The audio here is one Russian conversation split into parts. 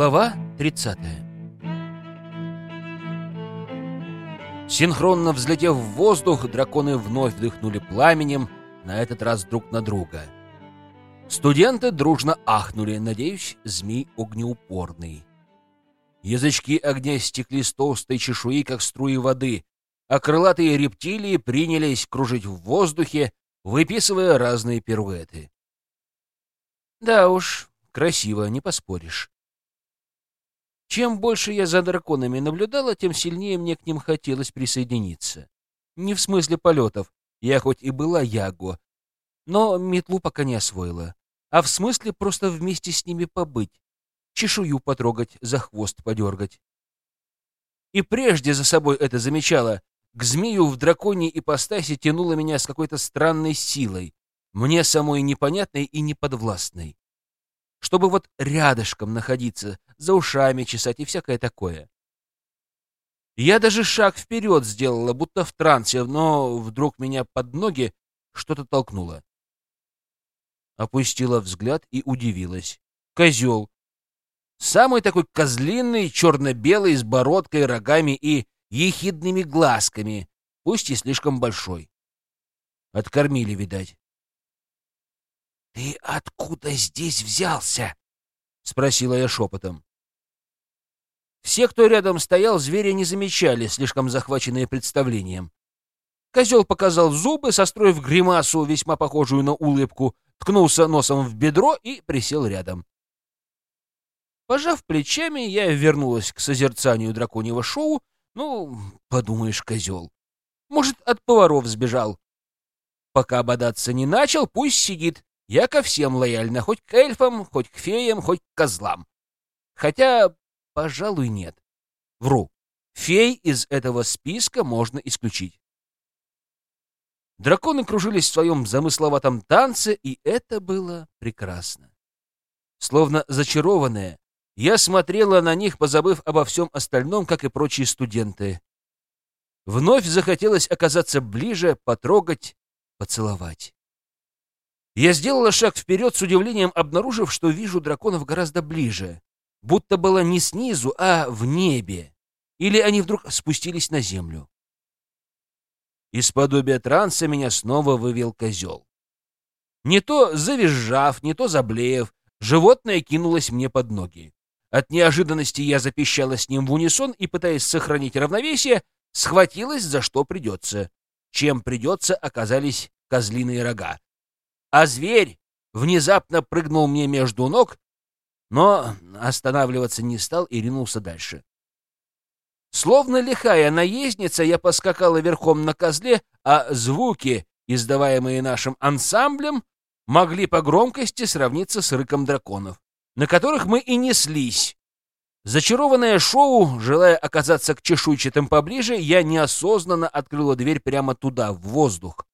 Глава 30 Синхронно взлетев в воздух, драконы вновь вдохнули пламенем, на этот раз друг на друга. Студенты дружно ахнули, надеюсь, змей огнеупорный. Язычки огня стекли с толстой чешуи, как струи воды, а крылатые рептилии принялись кружить в воздухе, выписывая разные пируэты. Да уж, красиво, не поспоришь. Чем больше я за драконами наблюдала, тем сильнее мне к ним хотелось присоединиться. Не в смысле полетов, я хоть и была Яго, но метлу пока не освоила, а в смысле просто вместе с ними побыть, чешую потрогать, за хвост подергать. И прежде за собой это замечала, к змею в драконьей ипостаси тянуло меня с какой-то странной силой, мне самой непонятной и неподвластной чтобы вот рядышком находиться, за ушами чесать и всякое такое. Я даже шаг вперед сделала, будто в трансе, но вдруг меня под ноги что-то толкнуло. Опустила взгляд и удивилась. Козел. Самый такой козлиный, черно-белый, с бородкой, рогами и ехидными глазками, пусть и слишком большой. Откормили, видать. «Ты откуда здесь взялся?» — спросила я шепотом. Все, кто рядом стоял, зверя не замечали, слишком захваченные представлением. Козел показал зубы, состроив гримасу, весьма похожую на улыбку, ткнулся носом в бедро и присел рядом. Пожав плечами, я вернулась к созерцанию драконьего шоу. Ну, подумаешь, козел. Может, от поваров сбежал. Пока бодаться не начал, пусть сидит. Я ко всем лояльна, хоть к эльфам, хоть к феям, хоть к козлам. Хотя, пожалуй, нет. Вру. Фей из этого списка можно исключить. Драконы кружились в своем замысловатом танце, и это было прекрасно. Словно зачарованная, я смотрела на них, позабыв обо всем остальном, как и прочие студенты. Вновь захотелось оказаться ближе, потрогать, поцеловать. Я сделала шаг вперед с удивлением, обнаружив, что вижу драконов гораздо ближе, будто было не снизу, а в небе. Или они вдруг спустились на землю. Из подобия транса меня снова вывел козел. Не то завизжав, не то заблеев, животное кинулось мне под ноги. От неожиданности я запищала с ним в унисон и, пытаясь сохранить равновесие, схватилась за что придется. Чем придется, оказались козлиные рога а зверь внезапно прыгнул мне между ног, но останавливаться не стал и ринулся дальше. Словно лихая наездница, я поскакала верхом на козле, а звуки, издаваемые нашим ансамблем, могли по громкости сравниться с рыком драконов, на которых мы и неслись. Зачарованное шоу, желая оказаться к чешуйчатым поближе, я неосознанно открыла дверь прямо туда, в воздух.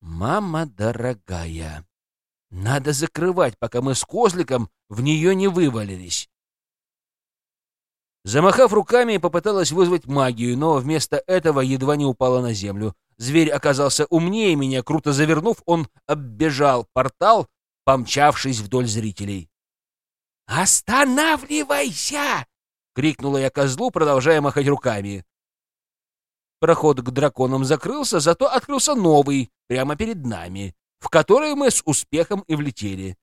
Мама дорогая, надо закрывать, пока мы с козликом в нее не вывалились. Замахав руками, попыталась вызвать магию, но вместо этого едва не упала на землю. Зверь оказался умнее меня, круто завернув, он оббежал портал, помчавшись вдоль зрителей. «Останавливайся!» — крикнула я козлу, продолжая махать руками. Проход к драконам закрылся, зато открылся новый, прямо перед нами, в который мы с успехом и влетели.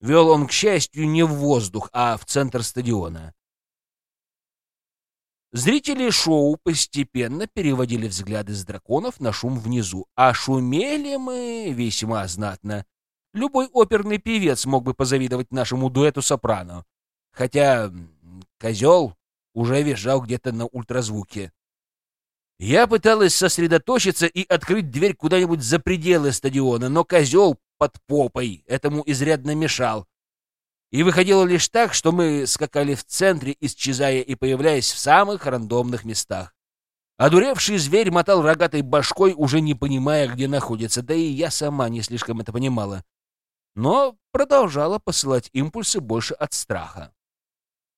Вел он, к счастью, не в воздух, а в центр стадиона. Зрители шоу постепенно переводили взгляды с драконов на шум внизу, а шумели мы весьма знатно. Любой оперный певец мог бы позавидовать нашему дуэту сопрано, хотя козел уже визжал где-то на ультразвуке. Я пыталась сосредоточиться и открыть дверь куда-нибудь за пределы стадиона, но козел под попой этому изрядно мешал. И выходило лишь так, что мы скакали в центре, исчезая и появляясь в самых рандомных местах. Одуревший зверь мотал рогатой башкой, уже не понимая, где находится, да и я сама не слишком это понимала. Но продолжала посылать импульсы больше от страха.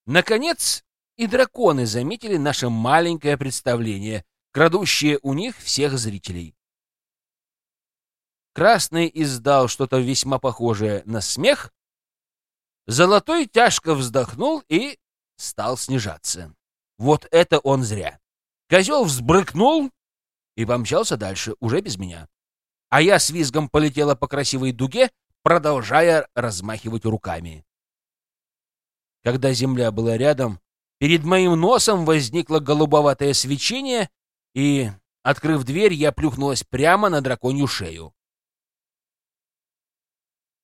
Наконец, и драконы заметили наше маленькое представление — крадущие у них всех зрителей. Красный издал что-то весьма похожее на смех, Золотой тяжко вздохнул и стал снижаться. Вот это он зря. Козел взбрыкнул и помчался дальше, уже без меня. А я с визгом полетела по красивой дуге, продолжая размахивать руками. Когда земля была рядом, перед моим носом возникло голубоватое свечение, и, открыв дверь, я плюхнулась прямо на драконью шею.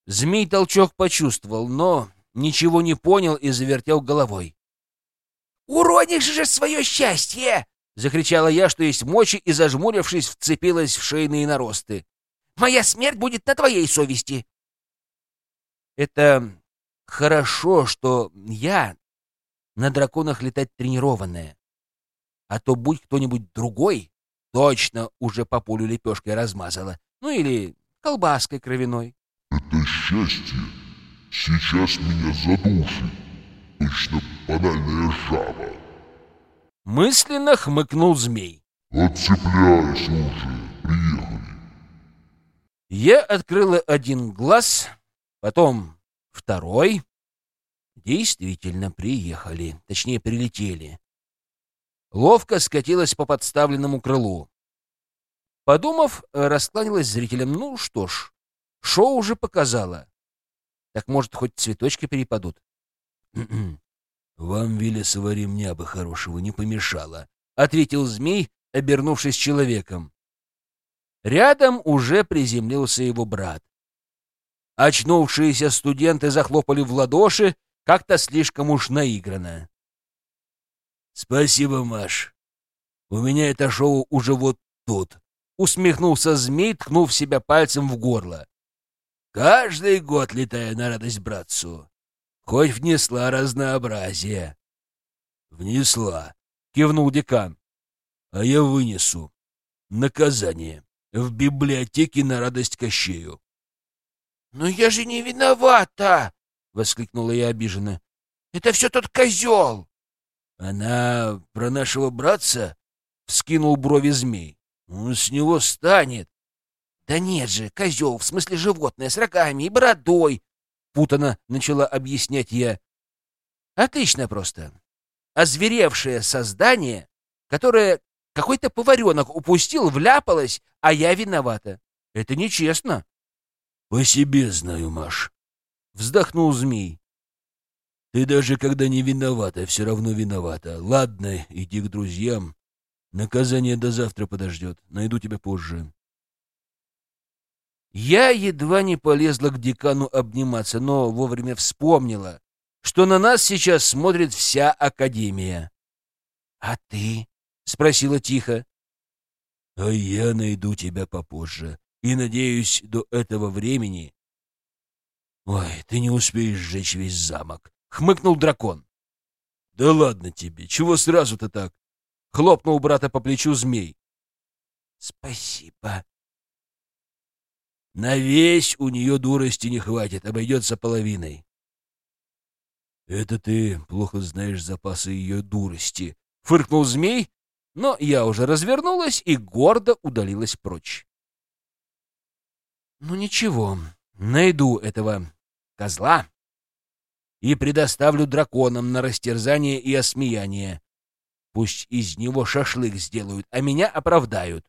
Змей толчок почувствовал, но ничего не понял и завертел головой. «Уронишь же свое счастье!» — закричала я, что есть мочи, и, зажмурившись, вцепилась в шейные наросты. «Моя смерть будет на твоей совести!» Это хорошо, что я на драконах летать тренированная. А то будь кто-нибудь другой, точно уже по полю лепешкой размазала. Ну или колбаской кровяной. Это счастье сейчас меня задушит. Точно банальная жаба. Мысленно хмыкнул змей. Отцепляйся уже, приехали. Я открыла один глаз, потом второй. Действительно, приехали, точнее, прилетели. Ловко скатилась по подставленному крылу. Подумав, раскланялась зрителям. Ну что ж, шоу уже показала. Так, может, хоть цветочки перепадут? «Вам, Велесова, ремня бы хорошего не помешало», — ответил змей, обернувшись человеком. Рядом уже приземлился его брат. Очнувшиеся студенты захлопали в ладоши, как-то слишком уж наигранно. «Спасибо, Маш. У меня это шоу уже вот тут», — усмехнулся змей, ткнув себя пальцем в горло. «Каждый год летая на радость братцу. Хоть внесла разнообразие». «Внесла», — кивнул декан. «А я вынесу. Наказание. В библиотеке на радость Кощею». «Но я же не виновата!» — воскликнула я обиженно. «Это все тот козел!» «Она про нашего братца?» — вскинул брови змей. «Он с него станет!» «Да нет же, козел, в смысле животное, с рогами и бородой!» — путано начала объяснять я. «Отлично просто. Озверевшее создание, которое какой-то поваренок упустил, вляпалось, а я виновата. Это нечестно». «По себе знаю, Маш», — вздохнул змей. «Ты даже когда не виновата, все равно виновата. Ладно, иди к друзьям. Наказание до завтра подождет. Найду тебя позже». Я едва не полезла к декану обниматься, но вовремя вспомнила, что на нас сейчас смотрит вся Академия. «А ты?» — спросила тихо. «А я найду тебя попозже и, надеюсь, до этого времени...» «Ой, ты не успеешь сжечь весь замок», — хмыкнул дракон. «Да ладно тебе, чего сразу-то так?» — хлопнул брата по плечу змей. «Спасибо». «На весь у нее дурости не хватит, обойдется половиной». «Это ты плохо знаешь запасы ее дурости», — фыркнул змей, но я уже развернулась и гордо удалилась прочь. Ну ничего, найду этого козла и предоставлю драконам на растерзание и осмеяние. Пусть из него шашлык сделают, а меня оправдают.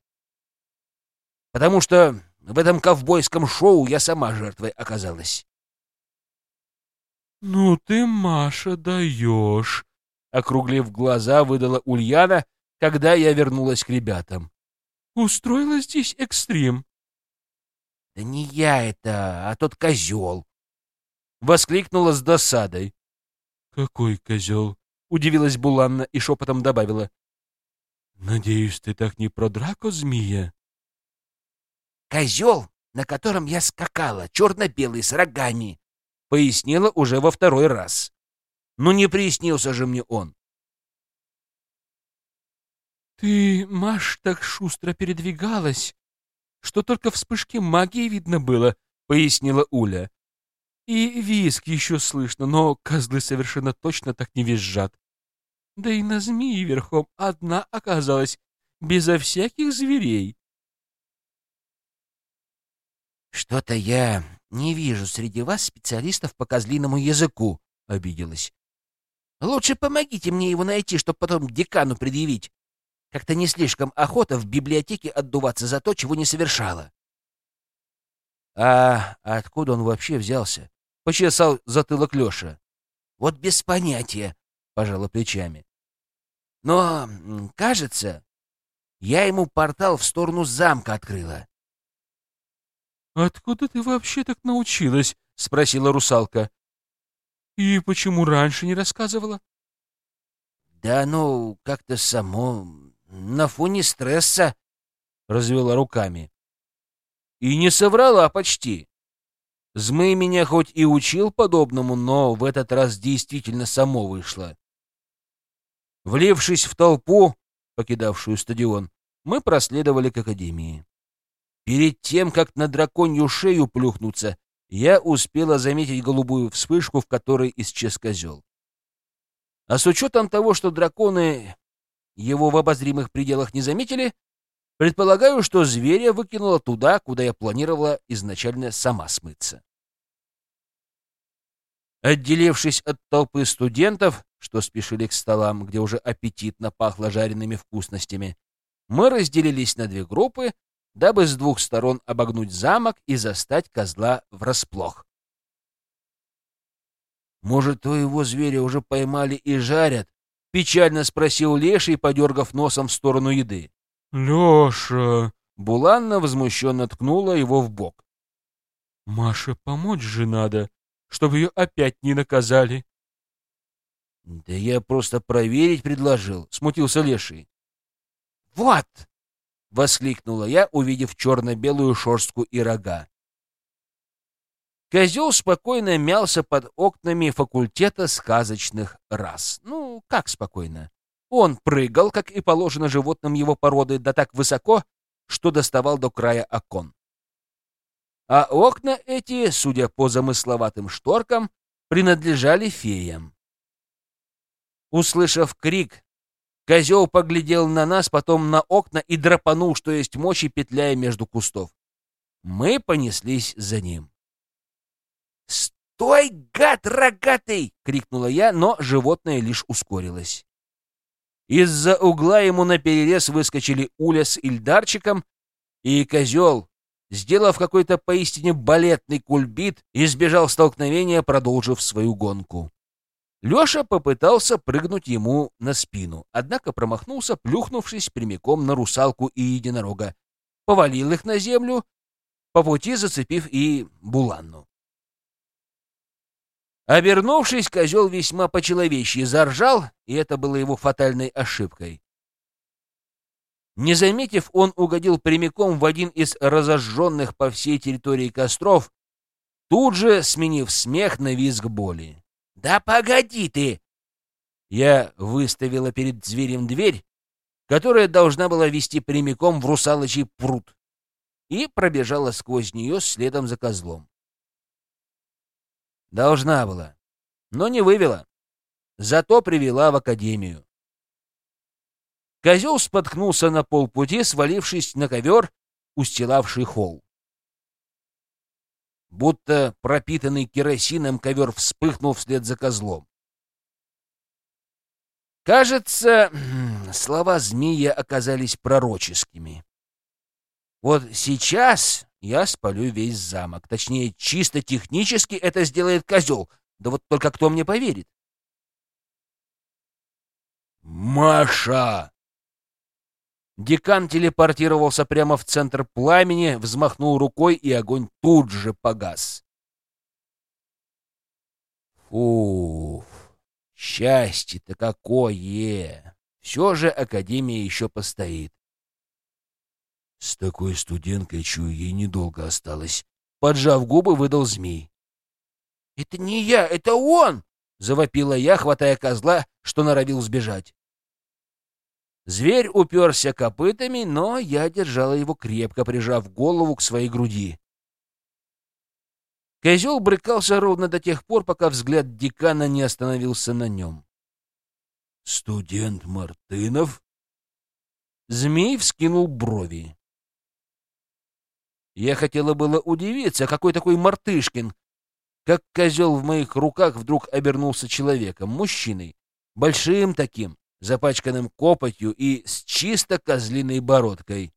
Потому что в этом ковбойском шоу я сама жертвой оказалась. «Ну ты, Маша, даешь!» — округлив глаза, выдала Ульяна, когда я вернулась к ребятам. «Устроила здесь экстрим. — Да не я это, а тот козел! — воскликнула с досадой. — Какой козел? — удивилась Буланна и шепотом добавила. — Надеюсь, ты так не про драку, змея? — Козел, на котором я скакала, черно-белый, с рогами, — пояснила уже во второй раз. Ну не приснился же мне он. — Ты, Маш, так шустро передвигалась, что только вспышки магии видно было, — пояснила Уля. И виск еще слышно, но козлы совершенно точно так не визжат. Да и на змеи верхом одна оказалась, безо всяких зверей. Что-то я «Не вижу среди вас специалистов по козлиному языку», — обиделась. «Лучше помогите мне его найти, чтобы потом декану предъявить. Как-то не слишком охота в библиотеке отдуваться за то, чего не совершала». «А откуда он вообще взялся?» — почесал затылок Леша. «Вот без понятия», — пожала плечами. «Но, кажется, я ему портал в сторону замка открыла». «Откуда ты вообще так научилась?» — спросила русалка. «И почему раньше не рассказывала?» «Да ну, как-то само, на фоне стресса», — развела руками. И не соврала почти. Змей меня хоть и учил подобному, но в этот раз действительно само вышло. Влившись в толпу, покидавшую стадион, мы проследовали к академии. Перед тем, как на драконью шею плюхнуться, я успела заметить голубую вспышку, в которой исчез козел. А с учетом того, что драконы его в обозримых пределах не заметили, Предполагаю, что зверя выкинула туда, куда я планировала изначально сама смыться. Отделившись от толпы студентов, что спешили к столам, где уже аппетитно пахло жареными вкусностями, мы разделились на две группы, дабы с двух сторон обогнуть замок и застать козла врасплох. «Может, твоего зверя уже поймали и жарят?» — печально спросил Леший, подергав носом в сторону еды. Леша! Буланна возмущенно ткнула его в бок. Маше помочь же надо, чтобы ее опять не наказали. Да я просто проверить предложил, смутился Леший. Вот! воскликнула я, увидев черно-белую шерстку и рога. Козел спокойно мялся под окнами факультета сказочных рас. Ну, как спокойно? Он прыгал, как и положено животным его породы, да так высоко, что доставал до края окон. А окна эти, судя по замысловатым шторкам, принадлежали феям. Услышав крик, козел поглядел на нас, потом на окна и драпанул, что есть мочи, петляя между кустов. Мы понеслись за ним. «Стой, гад рогатый!» — крикнула я, но животное лишь ускорилось. Из-за угла ему наперерез выскочили Уля с Ильдарчиком, и козел, сделав какой-то поистине балетный кульбит, избежал столкновения, продолжив свою гонку. Леша попытался прыгнуть ему на спину, однако промахнулся, плюхнувшись прямиком на русалку и единорога, повалил их на землю, по пути зацепив и Буланну. Обернувшись, козел весьма по-человечьи заржал, и это было его фатальной ошибкой. Не заметив, он угодил прямиком в один из разожженных по всей территории костров, тут же сменив смех на визг боли. «Да погоди ты!» Я выставила перед зверем дверь, которая должна была вести прямиком в русалочий пруд, и пробежала сквозь нее следом за козлом. Должна была, но не вывела. Зато привела в академию. Козел споткнулся на полпути, свалившись на ковер, устилавший холл. Будто пропитанный керосином ковер вспыхнул вслед за козлом. Кажется, слова змея оказались пророческими. Вот сейчас я спалю весь замок. Точнее, чисто технически это сделает козел. Да вот только кто мне поверит? «Маша!» Декан телепортировался прямо в центр пламени, взмахнул рукой, и огонь тут же погас. Уф, счастье-то какое! Все же Академия еще постоит. С такой студенткой, чую, ей недолго осталось. Поджав губы, выдал змей. — Это не я, это он! — завопила я, хватая козла, что норовил сбежать. Зверь уперся копытами, но я держала его крепко, прижав голову к своей груди. Козел брыкался ровно до тех пор, пока взгляд декана не остановился на нем. «Студент Мартынов?» Змей вскинул брови. Я хотела было удивиться, какой такой Мартышкин, как козел в моих руках вдруг обернулся человеком, мужчиной, большим таким, запачканным копотью и с чисто козлиной бородкой.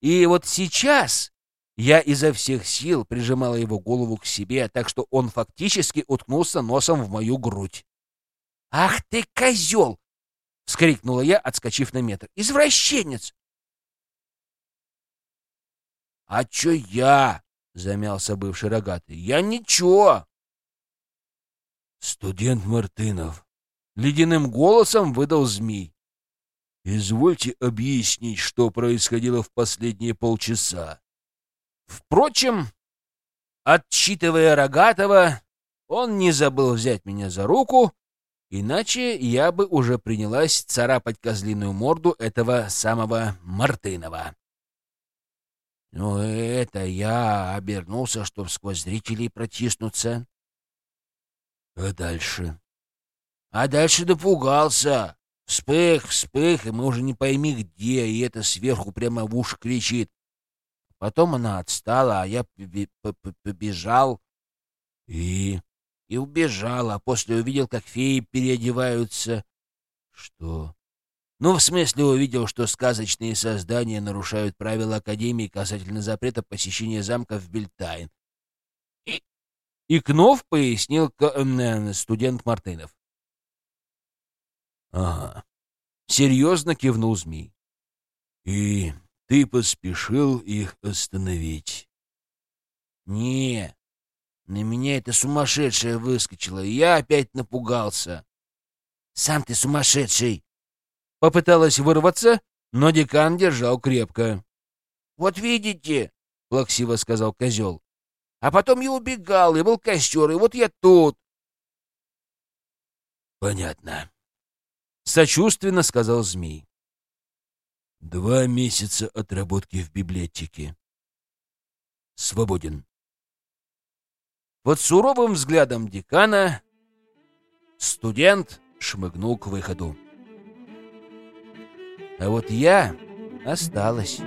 И вот сейчас я изо всех сил прижимала его голову к себе, так что он фактически уткнулся носом в мою грудь. «Ах ты, козел!» — вскрикнула я, отскочив на метр. «Извращенец!» «А чё я?» — замялся бывший рогатый. «Я ничего!» «Студент Мартынов!» — ледяным голосом выдал змей. «Извольте объяснить, что происходило в последние полчаса». Впрочем, отчитывая Рогатого, он не забыл взять меня за руку, иначе я бы уже принялась царапать козлиную морду этого самого Мартынова. Ну, это я обернулся, чтобы сквозь зрителей протиснуться. А дальше? А дальше допугался. Вспых, вспых, и мы уже не пойми где, и это сверху прямо в уши кричит. Потом она отстала, а я побежал и... и убежал, а после увидел, как феи переодеваются. Что? Ну, в смысле, увидел, что сказочные создания нарушают правила Академии касательно запрета посещения замка в Бельтайн. И, и Кнов пояснил э, студент Мартынов. Ага. Серьезно кивнул змей. И ты поспешил их остановить. Не, на меня это сумасшедшая выскочила, и я опять напугался. Сам ты сумасшедший! Попыталась вырваться, но декан держал крепко. «Вот видите», — плаксиво сказал козел. «А потом я убегал, и был костер, и вот я тут». «Понятно», — сочувственно сказал змей. «Два месяца отработки в библиотеке. Свободен». Под суровым взглядом декана студент шмыгнул к выходу. А вот я осталась.